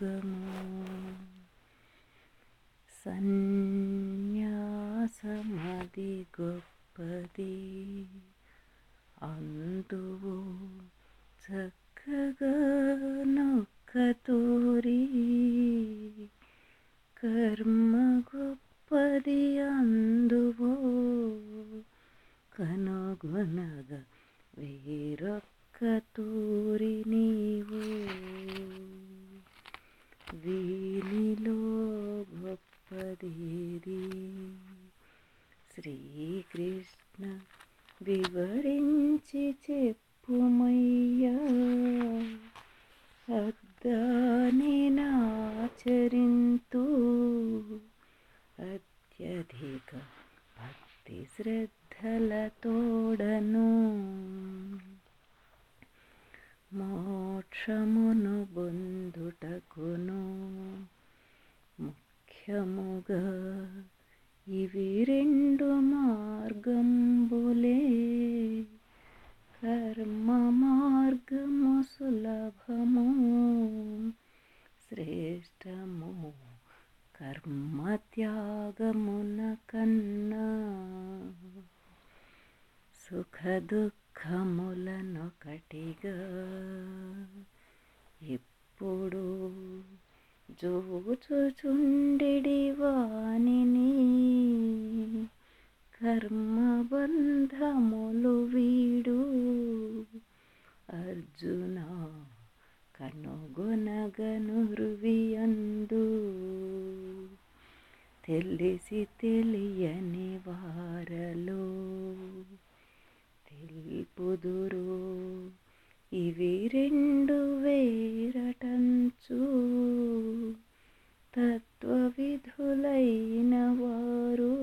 యోగము సన్యాసమది గొప్పది అందువు చక్కగా నొక్కతూరి కర్మ గొప్పది అందువో కనుగొనగా వేరొక్క తూరి నీవు వీనిలో గొప్పదేది? శ్రీకృష్ణ వివరించి చెప్పుమయ్యా అద్దాని నాచరింతు అత్యధిక భక్తి శ్రద్ధలతోడను మోక్షమును బొందుటకును ముఖ్యముగా ఇవి రెండు మార్గంబులే. కర్మ మార్గము సులభము శ్రేష్టము కర్మ త్యాగమున కన్నా. సుఖ దుఃఖ ముఖములనొకటిగా ఎప్పుడు జోచుచుండెడి వాణిని కర్మబంధములు వీడు. అర్జున కనుగొనగనురువియందు తెలిసి తెలియని వారలో తెలుపుదురు ఇవి రెండు వేరటంచు. తత్వవిధులైన వారు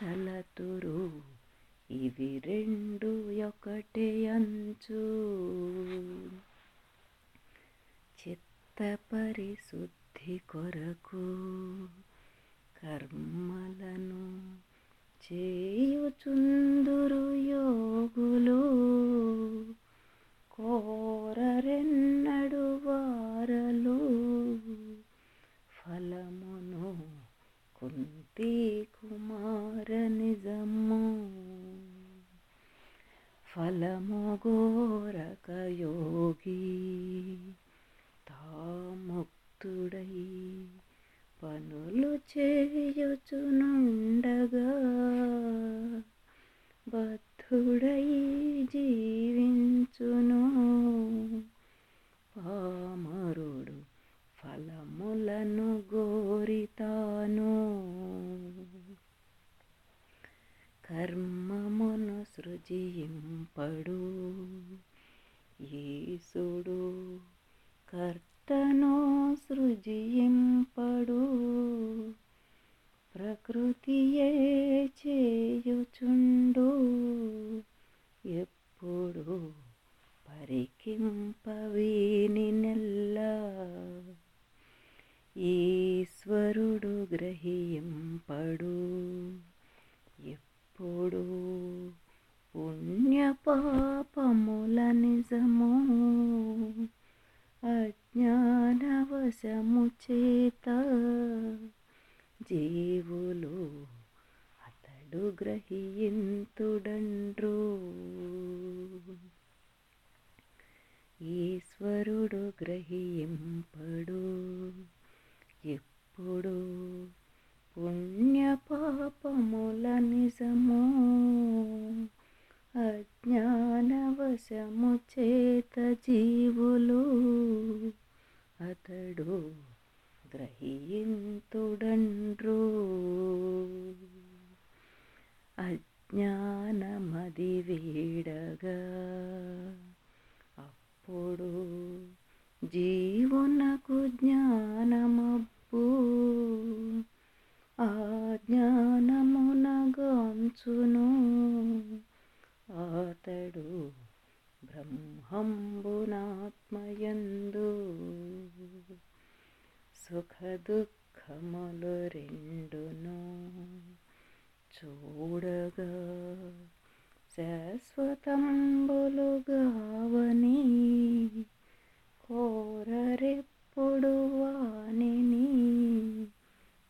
తలతురు. ఇవి రెండు ఒకటే అంచు. చిత్త పరిశుద్ధి కొరకు కర్మలను చేయుచుందురు యోగులు. కోరరెన్నడు వారలు. ఫలమును కుంతి కుమార నిజము. ఫలము గోరక యోగి. తాముక్తుడై పనులు చేయుచును. బద్ధుడై జీవించును. పామరుడు ఫలములను గోరితాను. కర్మమును సృజింపడు. ఈసుడు కర్తను సృజింపడు. ప్రకృతియే చేయుచుండు. ఎప్పుడు పరికింపవీని నెల్ల. ఈశ్వరుడు గ్రహింపడు. ఎప్పుడు పుణ్యపాపముల నిజము. అజ్ఞానవశము చేత జీవులు అతడు గ్రహింతుడండ్రు. ఈశ్వరుడు గ్రహింపడు. ఎప్పుడు? పుణ్య పాపముల నిజము అజ్ఞానవశము చేత జీవులు అతడు గ్రహింతుడండ్రు అజ్ఞానమది వీడగా అప్పుడు జీవునకు జ్ఞానమబ్బు ఆ జ్ఞానమునగాంచును అతడు బ్రహ్మంబునాత్మయందు సుఖ దుఃఖములు రెండును చూడగా శాశ్వతంబులు గావని కోరరెప్పుడు వాని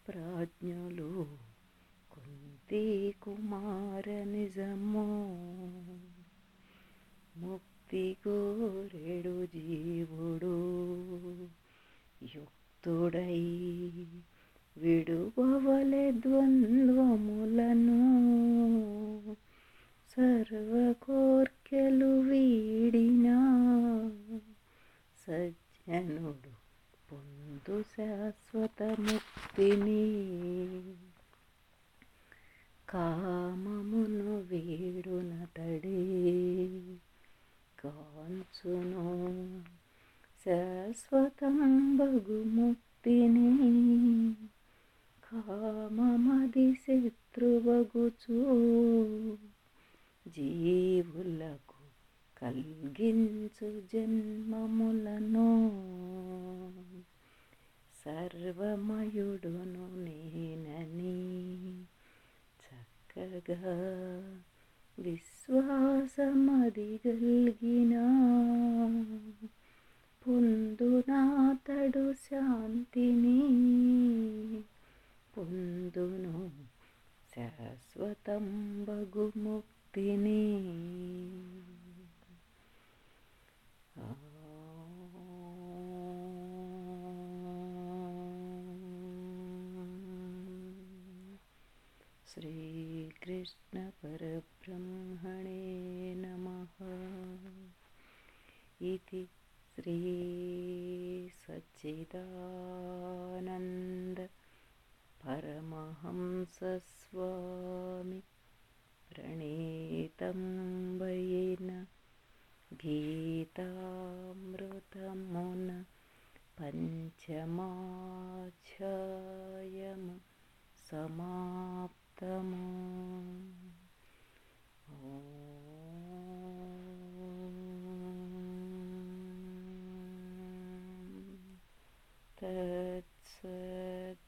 ప్రాజ్ఞులు కుంతి కుమార నిజము. ముక్తి గోరెడు జీవుడు. యొక్క తోడై విడువలే ద్వంద్వములను సర్వ కోర్కెలు వీడినా సజ్జనుడు పొందు శాశ్వత ముక్తిని కామమును వీడునతడే కాంచును శాశ్వతం బగు కామమది శత్రువగుచు జీవులకు కలిగించు జన్మములను సర్వమయుడును నేనని చక్కగా విశ్వాసమది గల్గినా పొందునాతడు శాంతిని పొందును శాశ్వతం బగు ముక్తిని ఆ श्रीकृष्णपरब्रह्मणे नमः इति श्रीसच्चिदानन्द परमहंसस्वामि प्रणीतं वयेन गीतामृतमुन that's it.